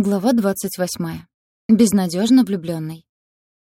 Глава 28. Безнадежно влюбленный.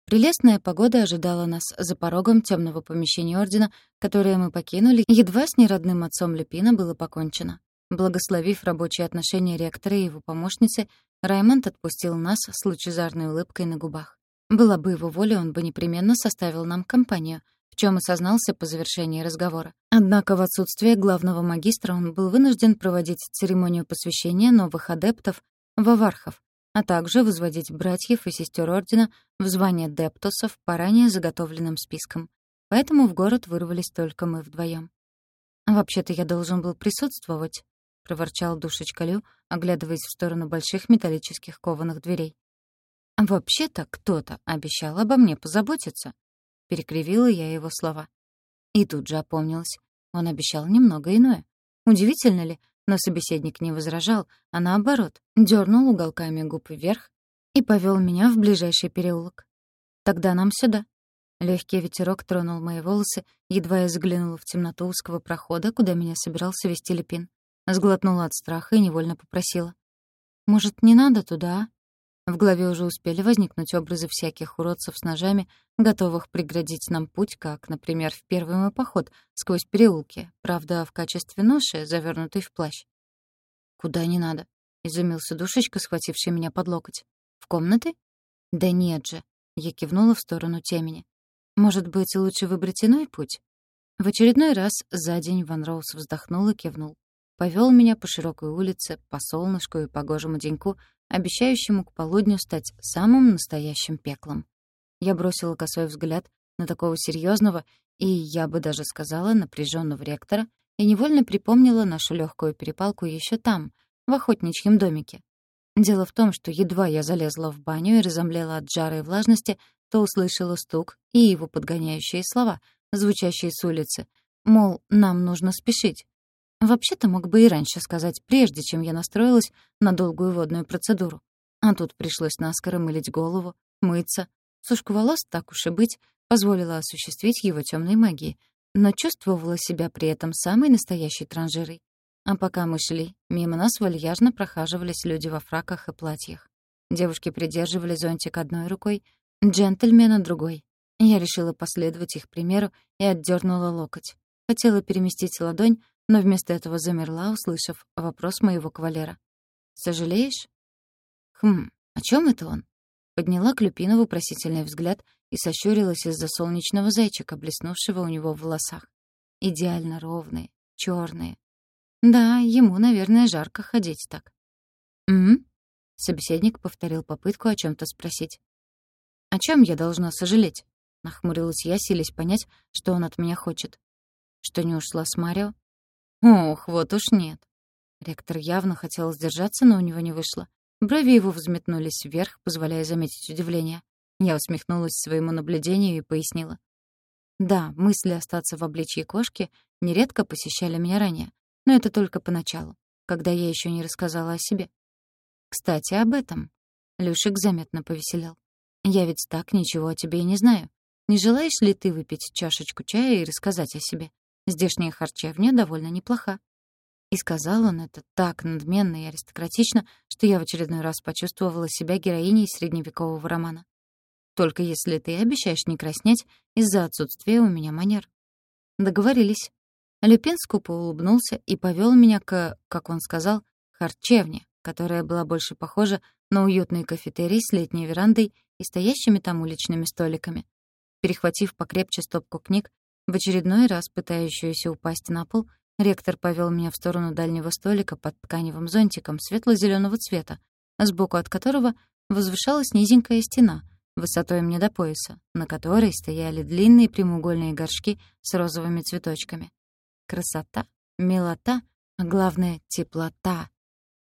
Прелестная погода ожидала нас за порогом темного помещения Ордена, которое мы покинули, едва с неродным отцом Люпина было покончено. Благословив рабочие отношения ректора и его помощницы, Раймонд отпустил нас с лучезарной улыбкой на губах. Была бы его воля, он бы непременно составил нам компанию, в чем осознался по завершении разговора. Однако в отсутствие главного магистра он был вынужден проводить церемонию посвящения новых адептов вавархов, а также возводить братьев и сестер Ордена в звание дептусов по ранее заготовленным спискам. Поэтому в город вырвались только мы вдвоем. «Вообще-то я должен был присутствовать», — проворчал душечка Лю, оглядываясь в сторону больших металлических кованых дверей. «Вообще-то кто-то обещал обо мне позаботиться», — перекривила я его слова. И тут же опомнилась. Он обещал немного иное. Удивительно ли, но собеседник не возражал, а наоборот, дернул уголками губ вверх и повел меня в ближайший переулок. «Тогда нам сюда». Легкий ветерок тронул мои волосы, едва я заглянула в темноту узкого прохода, куда меня собирался вести Лепин. Сглотнула от страха и невольно попросила. «Может, не надо туда, а?» В голове уже успели возникнуть образы всяких уродцев с ножами, готовых преградить нам путь, как, например, в первый мой поход сквозь переулки, правда, в качестве ноши, завернутой в плащ. «Куда не надо?» — изумился душечка, схвативший меня под локоть. «В комнаты?» «Да нет же!» — я кивнула в сторону темени. «Может быть, лучше выбрать иной путь?» В очередной раз за день Ван Роуз вздохнул и кивнул. Повел меня по широкой улице, по солнышку и погожему деньку, обещающему к полудню стать самым настоящим пеклом. Я бросила косой взгляд на такого серьезного и, я бы даже сказала, напряженного ректора и невольно припомнила нашу легкую перепалку еще там, в охотничьем домике. Дело в том, что едва я залезла в баню и разомлела от жары и влажности, то услышала стук и его подгоняющие слова, звучащие с улицы, мол, нам нужно спешить. Вообще-то мог бы и раньше сказать, прежде чем я настроилась на долгую водную процедуру. А тут пришлось наскоро мылить голову, мыться. Сушку волос, так уж и быть, позволила осуществить его темной магией, но чувствовала себя при этом самой настоящей транжирой. А пока мы шли, мимо нас вальяжно прохаживались люди во фраках и платьях. Девушки придерживали зонтик одной рукой, джентльмена другой. Я решила последовать их примеру и отдернула локоть. Хотела переместить ладонь, но вместо этого замерла, услышав вопрос моего кавалера. «Сожалеешь?» «Хм, о чем это он?» Подняла Клюпина вопросительный взгляд и сощурилась из-за солнечного зайчика, блеснувшего у него в волосах. Идеально ровные, черные. Да, ему, наверное, жарко ходить так. «М?», Собеседник повторил попытку о чем то спросить. «О чем я должна сожалеть?» Нахмурилась я, силясь понять, что он от меня хочет. Что не ушла с Марио? Ох, вот уж нет. Ректор явно хотел сдержаться, но у него не вышло. Брови его взметнулись вверх, позволяя заметить удивление. Я усмехнулась своему наблюдению и пояснила. Да, мысли остаться в обличье кошки нередко посещали меня ранее, но это только поначалу, когда я еще не рассказала о себе. Кстати, об этом. Люшик заметно повеселел. Я ведь так ничего о тебе и не знаю. Не желаешь ли ты выпить чашечку чая и рассказать о себе? Здешняя харчевня довольно неплоха. И сказал он это так надменно и аристократично, что я в очередной раз почувствовала себя героиней средневекового романа. Только если ты обещаешь не краснеть из-за отсутствия у меня манер. Договорились. Люпин скупо улыбнулся и повел меня к, как он сказал, харчевне, которая была больше похожа на уютный кафетерий с летней верандой и стоящими там уличными столиками. Перехватив покрепче стопку книг, в очередной раз пытающуюся упасть на пол, ректор повел меня в сторону дальнего столика под тканевым зонтиком светло зеленого цвета, сбоку от которого возвышалась низенькая стена, высотой мне до пояса, на которой стояли длинные прямоугольные горшки с розовыми цветочками. Красота, милота, а главное — теплота.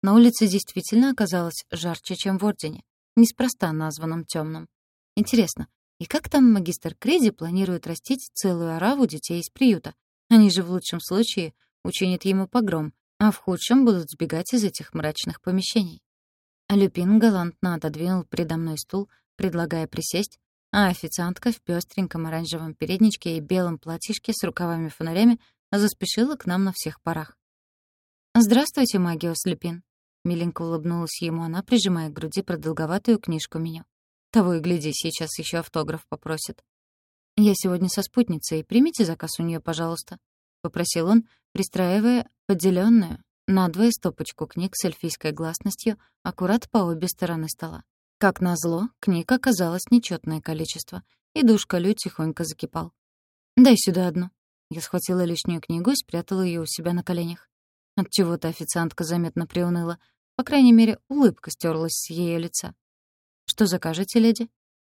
На улице действительно оказалось жарче, чем в Ордене, неспроста названном темным. Интересно, и как там магистр Креди планирует растить целую ораву детей из приюта? Они же в лучшем случае учинят ему погром, а в худшем будут сбегать из этих мрачных помещений. Люпин галантно отодвинул передо мной стул, предлагая присесть, а официантка в пестреньком оранжевом передничке и белом платьишке с рукавами-фонарями заспешила к нам на всех парах. «Здравствуйте, Магиос Люпин», Миленько улыбнулась ему она, прижимая к груди продолговатую книжку меню. Того и гляди, сейчас еще автограф попросит. «Я сегодня со спутницей. Примите заказ у нее, пожалуйста», — попросил он, пристраивая поделенную надвое стопочку книг с эльфийской гласностью аккурат по обе стороны стола. Как назло, книг оказалось нечетное количество, и душка Лю тихонько закипал. «Дай сюда одну». Я схватила лишнюю книгу и спрятала ее у себя на коленях. Отчего-то официантка заметно приуныла. По крайней мере, улыбка стерлась с ее лица. «Что закажете, леди?»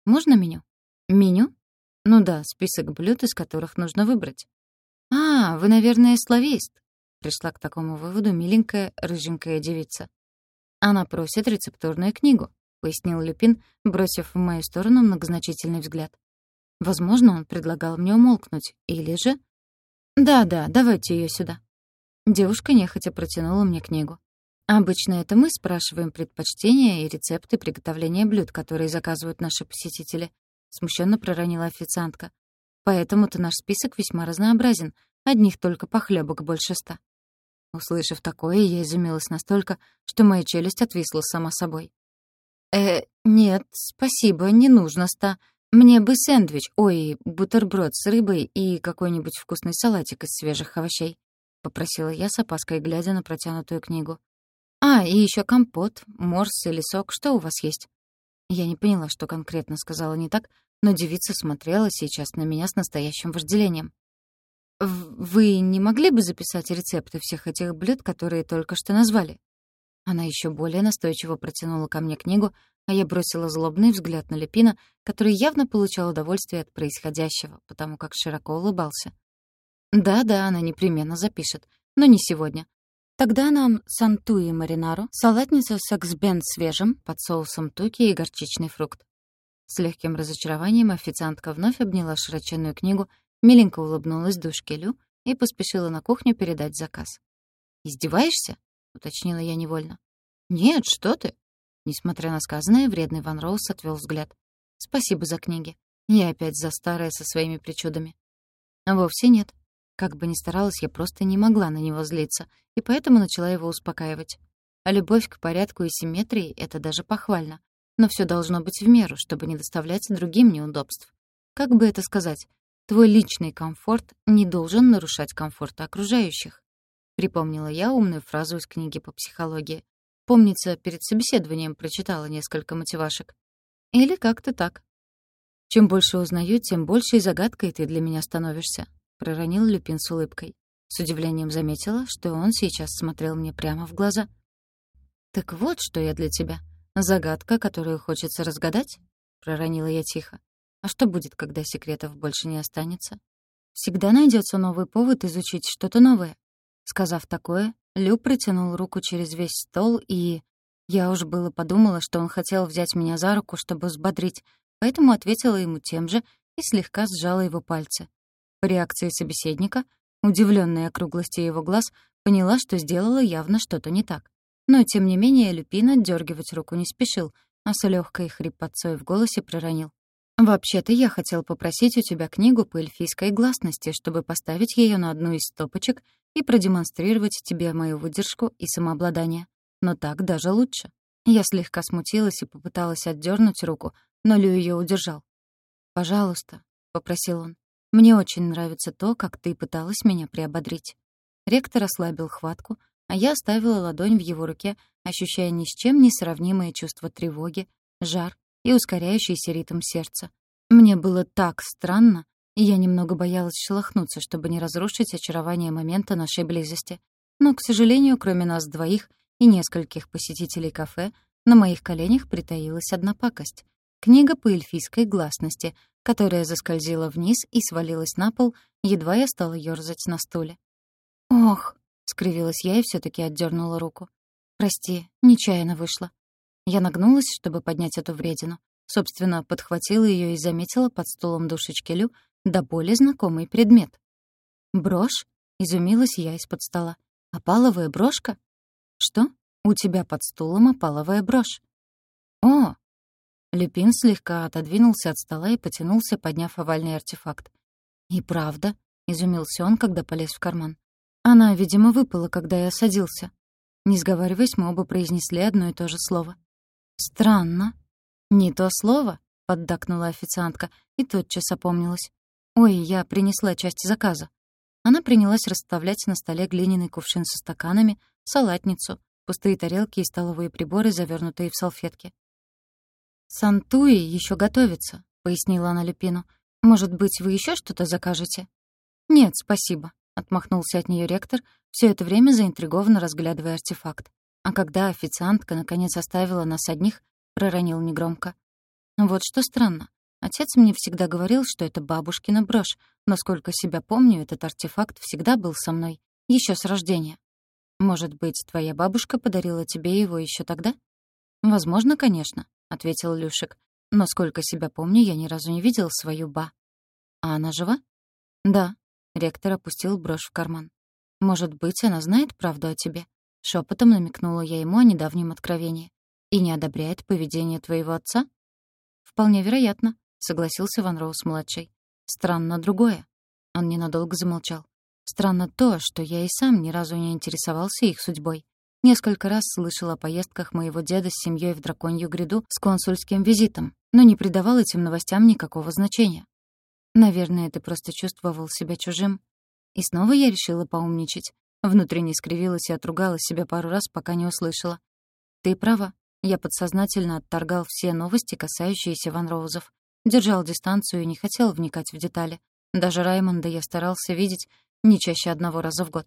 «Можно меню?» «Меню?» «Ну да, список блюд, из которых нужно выбрать». «А, вы, наверное, славист», — пришла к такому выводу миленькая рыженькая девица. «Она просит рецептурную книгу», — пояснил Люпин, бросив в мою сторону многозначительный взгляд. Возможно, он предлагал мне умолкнуть, или же... «Да-да, давайте ее сюда», Девушка нехотя протянула мне книгу. Обычно это мы спрашиваем предпочтения и рецепты приготовления блюд, которые заказывают наши посетители. Смущенно проронила официантка. Поэтому-то наш список весьма разнообразен. Одних только похлебок больше ста. Услышав такое, я изумилась настолько, что моя челюсть отвисла сама собой. «Э, нет, спасибо, не нужно ста. Мне бы сэндвич, ой, бутерброд с рыбой и какой-нибудь вкусный салатик из свежих овощей». — попросила я с опаской, глядя на протянутую книгу. «А, и еще компот, морс или сок, что у вас есть?» Я не поняла, что конкретно сказала не так, но девица смотрела сейчас на меня с настоящим вожделением. «Вы не могли бы записать рецепты всех этих блюд, которые только что назвали?» Она еще более настойчиво протянула ко мне книгу, а я бросила злобный взгляд на Лепина, который явно получал удовольствие от происходящего, потому как широко улыбался. Да-да, она непременно запишет, но не сегодня. Тогда нам сантуи маринару, салатницу с эксбен свежим, под соусом туки и горчичный фрукт. С легким разочарованием официантка вновь обняла широченную книгу, миленько улыбнулась душке Лю и поспешила на кухню передать заказ. «Издеваешься?» — уточнила я невольно. «Нет, что ты!» Несмотря на сказанное, вредный Ван Роуз отвел взгляд. «Спасибо за книги. Я опять за старое со своими причудами». «Вовсе нет. Как бы ни старалась, я просто не могла на него злиться, и поэтому начала его успокаивать. А любовь к порядку и симметрии — это даже похвально. Но все должно быть в меру, чтобы не доставлять другим неудобств. Как бы это сказать? Твой личный комфорт не должен нарушать комфорт окружающих. Припомнила я умную фразу из книги по психологии. Помнится, перед собеседованием прочитала несколько мотивашек. Или как-то так. Чем больше узнаю, тем большей загадкой ты для меня становишься проронил Люпин с улыбкой. С удивлением заметила, что он сейчас смотрел мне прямо в глаза. «Так вот, что я для тебя. Загадка, которую хочется разгадать?» — проронила я тихо. «А что будет, когда секретов больше не останется?» «Всегда найдется новый повод изучить что-то новое». Сказав такое, Лю протянул руку через весь стол и... Я уж было подумала, что он хотел взять меня за руку, чтобы взбодрить, поэтому ответила ему тем же и слегка сжала его пальцы. По реакции собеседника, удивленной округлости его глаз, поняла, что сделала явно что-то не так. Но, тем не менее, Люпин отдергивать руку не спешил, а с легкой хрипотцой в голосе проронил. «Вообще-то я хотел попросить у тебя книгу по эльфийской гласности, чтобы поставить ее на одну из стопочек и продемонстрировать тебе мою выдержку и самообладание. Но так даже лучше». Я слегка смутилась и попыталась отдернуть руку, но Лю ее удержал. «Пожалуйста», — попросил он. Мне очень нравится то, как ты пыталась меня приободрить». Ректор ослабил хватку, а я оставила ладонь в его руке, ощущая ни с чем не сравнимое чувство тревоги, жар и ускоряющийся ритм сердца. Мне было так странно, и я немного боялась шелохнуться, чтобы не разрушить очарование момента нашей близости. Но, к сожалению, кроме нас двоих и нескольких посетителей кафе, на моих коленях притаилась одна пакость — книга по эльфийской гласности — которая заскользила вниз и свалилась на пол, едва я стала ёрзать на стуле. «Ох!» — скривилась я и все таки отдернула руку. «Прости, нечаянно вышла». Я нагнулась, чтобы поднять эту вредину. Собственно, подхватила ее и заметила под стулом душечки Лю до более знакомый предмет. «Брошь?» — изумилась я из-под стола. «Опаловая брошка?» «Что? У тебя под стулом опаловая брошь?» «О, Люпин слегка отодвинулся от стола и потянулся, подняв овальный артефакт. «И правда?» — изумился он, когда полез в карман. «Она, видимо, выпала, когда я садился». Не сговариваясь, мы оба произнесли одно и то же слово. «Странно». «Не то слово?» — поддакнула официантка и тотчас опомнилась. «Ой, я принесла часть заказа». Она принялась расставлять на столе глиняный кувшин со стаканами, салатницу, пустые тарелки и столовые приборы, завернутые в салфетки. «Сантуи еще готовится», — пояснила она Люпину. «Может быть, вы еще что-то закажете?» «Нет, спасибо», — отмахнулся от нее ректор, все это время заинтригованно разглядывая артефакт. А когда официантка наконец оставила нас одних, проронил негромко. «Вот что странно. Отец мне всегда говорил, что это бабушкина брошь, но сколько себя помню, этот артефакт всегда был со мной, еще с рождения. Может быть, твоя бабушка подарила тебе его еще тогда? Возможно, конечно, ответил Люшек. Но сколько себя помню, я ни разу не видел свою ба. А она жива? Да. Ректор опустил брошь в карман. Может быть, она знает правду о тебе? Шепотом намекнула я ему о недавнем откровении. И не одобряет поведение твоего отца? Вполне вероятно, согласился Ван Роуз-младший. Странно другое. Он ненадолго замолчал. Странно то, что я и сам ни разу не интересовался их судьбой. Несколько раз слышал о поездках моего деда с семьей в Драконью гряду с консульским визитом, но не придавал этим новостям никакого значения. Наверное, ты просто чувствовал себя чужим. И снова я решила поумничать. Внутренне скривилась и отругала себя пару раз, пока не услышала. Ты права. Я подсознательно отторгал все новости, касающиеся Ван Роузов. Держал дистанцию и не хотел вникать в детали. Даже Раймонда я старался видеть не чаще одного раза в год.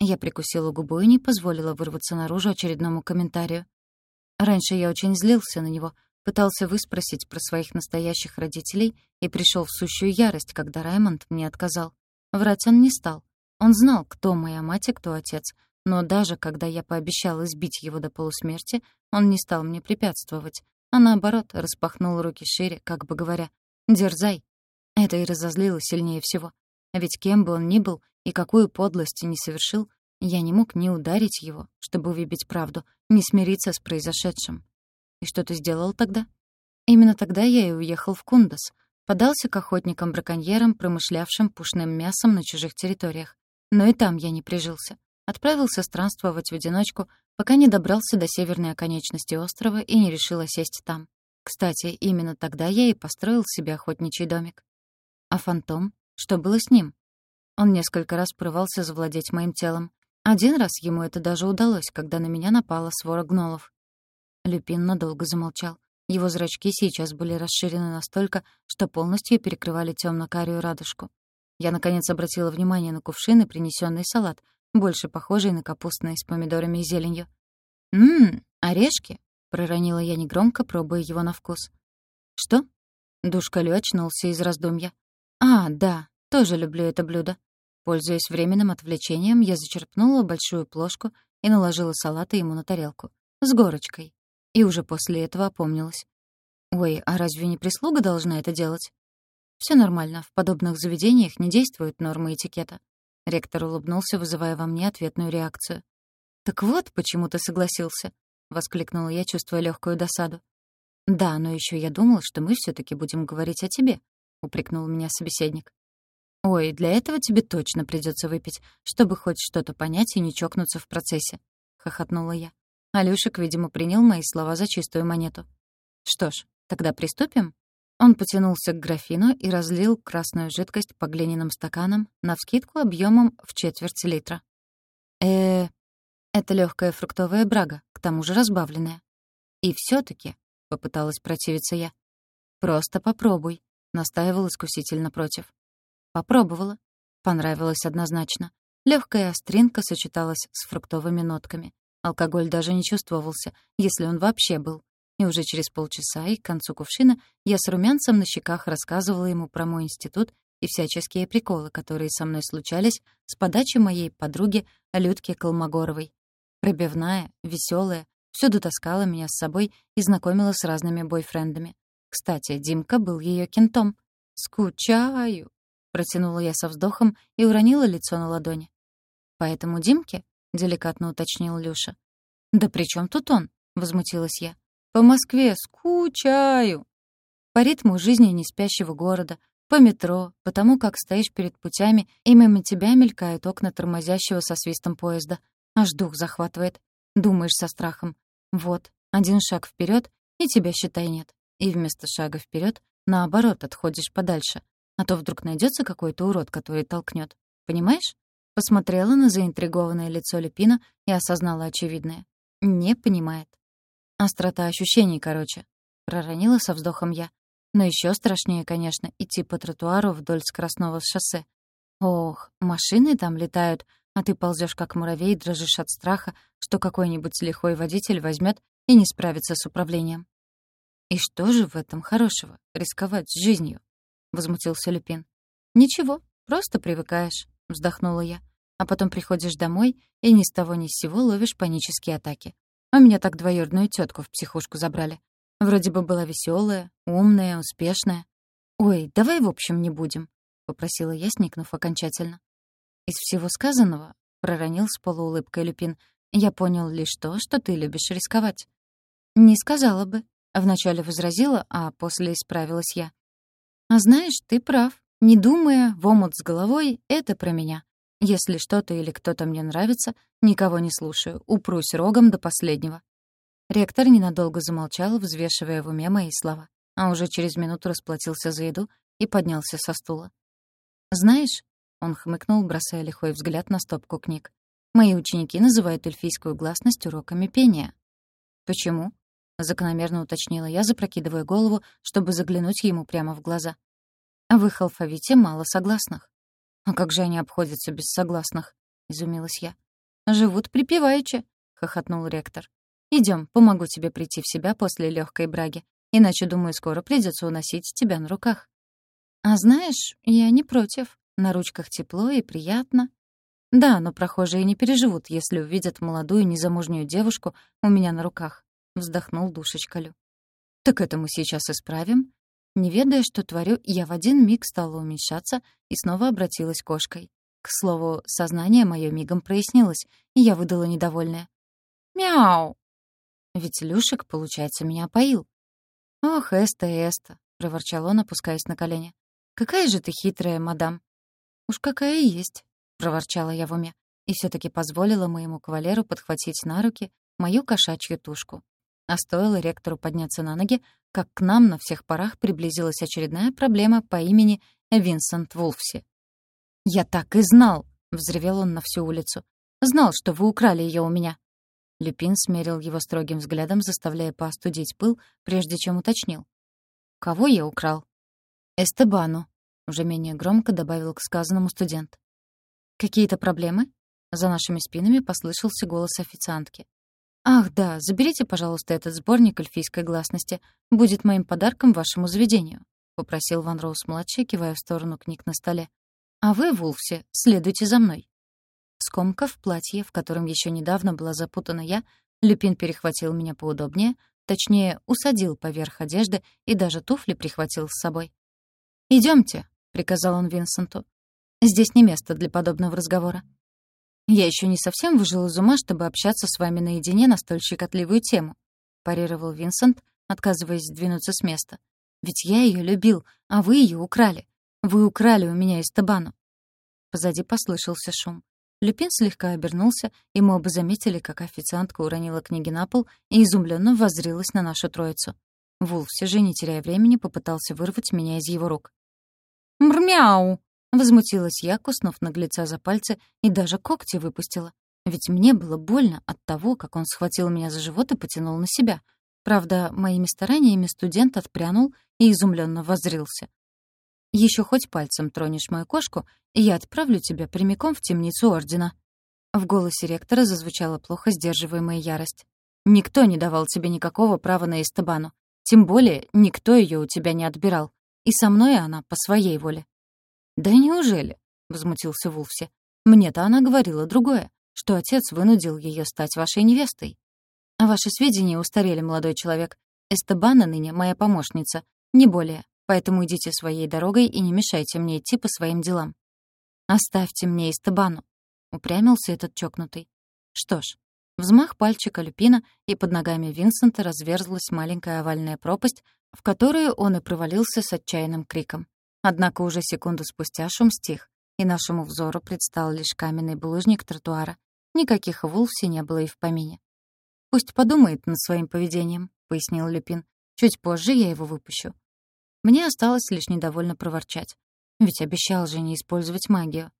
Я прикусила губу и не позволила вырваться наружу очередному комментарию. Раньше я очень злился на него, пытался выспросить про своих настоящих родителей и пришел в сущую ярость, когда Раймонд мне отказал. Врать он не стал. Он знал, кто моя мать и кто отец, но даже когда я пообещала избить его до полусмерти, он не стал мне препятствовать, а наоборот распахнул руки шире, как бы говоря «Дерзай». Это и разозлило сильнее всего. Ведь кем бы он ни был и какую подлость не совершил, я не мог не ударить его, чтобы выбить правду, не смириться с произошедшим. И что ты сделал тогда? Именно тогда я и уехал в Кундас, подался к охотникам-браконьерам, промышлявшим пушным мясом на чужих территориях. Но и там я не прижился. Отправился странствовать в одиночку, пока не добрался до северной оконечности острова и не решил осесть там. Кстати, именно тогда я и построил себе охотничий домик. А фантом? Что было с ним? Он несколько раз порывался завладеть моим телом. Один раз ему это даже удалось, когда на меня напала свора гнолов. Люпин надолго замолчал. Его зрачки сейчас были расширены настолько, что полностью перекрывали темно-карию радужку. Я, наконец, обратила внимание на кувшин и принесенный салат, больше похожий на капустный с помидорами и зеленью. «Ммм, орешки!» — проронила я негромко, пробуя его на вкус. «Что?» — Душкалю очнулся из раздумья. «А, да, тоже люблю это блюдо». Пользуясь временным отвлечением, я зачерпнула большую плошку и наложила салаты ему на тарелку. С горочкой. И уже после этого опомнилась. «Ой, а разве не прислуга должна это делать?» Все нормально, в подобных заведениях не действуют нормы этикета». Ректор улыбнулся, вызывая во мне ответную реакцию. «Так вот, почему ты согласился», — воскликнула я, чувствуя легкую досаду. «Да, но еще я думала, что мы все таки будем говорить о тебе», — упрекнул меня собеседник. «Ой, для этого тебе точно придется выпить, чтобы хоть что-то понять и не чокнуться в процессе», — хохотнула я. Алёшек, видимо, принял мои слова за чистую монету. «Что ж, тогда приступим?» Он потянулся к графину и разлил красную жидкость по глиняным стаканам, навскидку объемом в четверть литра. э это легкая фруктовая брага, к тому же разбавленная. И все таки попыталась противиться я. «Просто попробуй», — настаивал искуситель напротив. Попробовала. Понравилось однозначно. Легкая остринка сочеталась с фруктовыми нотками. Алкоголь даже не чувствовался, если он вообще был. И уже через полчаса и к концу кувшина я с румянцем на щеках рассказывала ему про мой институт и всяческие приколы, которые со мной случались с подачи моей подруги Людки Колмогоровой. Пробивная, веселая, всюду таскала меня с собой и знакомила с разными бойфрендами. Кстати, Димка был ее кентом. «Скучаю», — протянула я со вздохом и уронила лицо на ладони. «Поэтому Димке?» — деликатно уточнил Люша. «Да при чем тут он?» — возмутилась я. «По Москве скучаю». По ритму жизни неспящего города, по метро, по тому, как стоишь перед путями, и мимо тебя мелькают окна тормозящего со свистом поезда. Аж дух захватывает. Думаешь со страхом. Вот, один шаг вперед, и тебя, считай, нет. И вместо шага вперед, наоборот, отходишь подальше. А то вдруг найдется какой-то урод, который толкнет. Понимаешь? Посмотрела на заинтригованное лицо Лепина и осознала очевидное. Не понимает. Острота ощущений, короче. Проронила со вздохом я. Но еще страшнее, конечно, идти по тротуару вдоль скоростного шоссе. Ох, машины там летают, а ты ползешь как муравей и дрожишь от страха, что какой-нибудь лихой водитель возьмет и не справится с управлением. «И что же в этом хорошего, рисковать жизнью?» — возмутился Люпин. «Ничего, просто привыкаешь», — вздохнула я. «А потом приходишь домой и ни с того ни с сего ловишь панические атаки. У меня так двоюродную тетку в психушку забрали. Вроде бы была веселая, умная, успешная. «Ой, давай в общем не будем», — попросила я, сникнув окончательно. «Из всего сказанного», — проронил с полуулыбкой Люпин, «я понял лишь то, что ты любишь рисковать». «Не сказала бы», — вначале возразила, а после исправилась я. «А знаешь, ты прав. Не думая, в омут с головой — это про меня. Если что-то или кто-то мне нравится, никого не слушаю, упрусь рогом до последнего. Ректор ненадолго замолчал, взвешивая в уме мои слова, а уже через минуту расплатился за еду и поднялся со стула. «Знаешь», — он хмыкнул, бросая лихой взгляд на стопку книг, «мои ученики называют эльфийскую гласность уроками пения». «Почему?» — закономерно уточнила я, запрокидывая голову, чтобы заглянуть ему прямо в глаза. «В их алфавите мало согласных». «А как же они обходятся без согласных?» — изумилась я. «Живут припеваючи», — хохотнул ректор. Идем, помогу тебе прийти в себя после легкой браги. Иначе, думаю, скоро придется уносить тебя на руках». «А знаешь, я не против. На ручках тепло и приятно». «Да, но прохожие не переживут, если увидят молодую незамужнюю девушку у меня на руках», — вздохнул душечка Лю. «Так это мы сейчас исправим?» Не ведая, что творю, я в один миг стала уменьшаться и снова обратилась кошкой. К слову, сознание мое мигом прояснилось, и я выдала недовольное. «Мяу!» Ведь Люшек, получается, меня поил. «Ох, Эста, Эста!» — проворчал он, опускаясь на колени. «Какая же ты хитрая, мадам!» «Уж какая есть!» — проворчала я в уме, и все таки позволила моему кавалеру подхватить на руки мою кошачью тушку. А стоило ректору подняться на ноги, как к нам на всех парах приблизилась очередная проблема по имени Винсент Вулфси. «Я так и знал!» — взревел он на всю улицу. «Знал, что вы украли ее у меня!» Люпин смерил его строгим взглядом, заставляя поостудить пыл, прежде чем уточнил. «Кого я украл?» «Эстебану», — уже менее громко добавил к сказанному студент. «Какие-то проблемы?» За нашими спинами послышался голос официантки. «Ах, да, заберите, пожалуйста, этот сборник эльфийской гласности. Будет моим подарком вашему заведению», — попросил Ван Роуз-младший, кивая в сторону книг на столе. «А вы, Вулфси, следуйте за мной». Скомкав платье, в котором еще недавно была запутана я, Люпин перехватил меня поудобнее, точнее, усадил поверх одежды и даже туфли прихватил с собой. Идемте, приказал он Винсенту. «Здесь не место для подобного разговора». «Я еще не совсем выжил из ума, чтобы общаться с вами наедине на столь щекотливую тему», — парировал Винсент, отказываясь двинуться с места. «Ведь я ее любил, а вы ее украли. Вы украли у меня из табану». Позади послышался шум. Люпин слегка обернулся, и мы оба заметили, как официантка уронила книги на пол и изумленно воззрилась на нашу троицу. Вулф, все же не теряя времени, попытался вырвать меня из его рук. «Мрмяу!» — возмутилась я, куснув наглеца за пальцы и даже когти выпустила. Ведь мне было больно от того, как он схватил меня за живот и потянул на себя. Правда, моими стараниями студент отпрянул и изумленно воззрился. Еще хоть пальцем тронешь мою кошку, и я отправлю тебя прямиком в темницу Ордена». В голосе ректора зазвучала плохо сдерживаемая ярость. «Никто не давал тебе никакого права на Эстебану. Тем более, никто ее у тебя не отбирал. И со мной она по своей воле». «Да неужели?» — возмутился Вулфси. «Мне-то она говорила другое, что отец вынудил ее стать вашей невестой». «А ваши сведения устарели, молодой человек. Эстебана ныне моя помощница, не более. Поэтому идите своей дорогой и не мешайте мне идти по своим делам. Оставьте мне Истабану, упрямился этот чокнутый. Что ж, взмах пальчика Люпина, и под ногами Винсента разверзлась маленькая овальная пропасть, в которую он и провалился с отчаянным криком. Однако уже секунду спустя шум стих, и нашему взору предстал лишь каменный булыжник тротуара, Никаких Вулфси не было и в помине. «Пусть подумает над своим поведением», — пояснил Люпин. «Чуть позже я его выпущу». Мне осталось лишь недовольно проворчать. Ведь обещал же не использовать магию.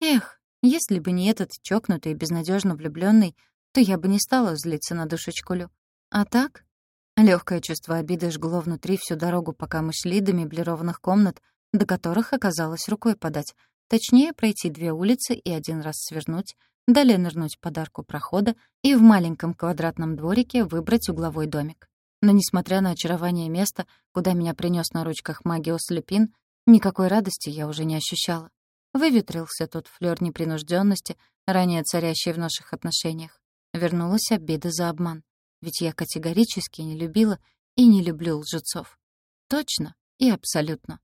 Эх, если бы не этот чокнутый и безнадежно влюбленный, то я бы не стала злиться на душечку Лю. А так? Легкое чувство обиды жгло внутри всю дорогу, пока мы шли до меблированных комнат, до которых оказалось рукой подать. Точнее, пройти две улицы и один раз свернуть, далее нырнуть подарку прохода и в маленьком квадратном дворике выбрать угловой домик. Но несмотря на очарование места, куда меня принес на ручках Магиос Люпин, никакой радости я уже не ощущала. Выветрился тот флёр непринужденности, ранее царящий в наших отношениях. Вернулась обида за обман. Ведь я категорически не любила и не люблю лжецов. Точно и абсолютно.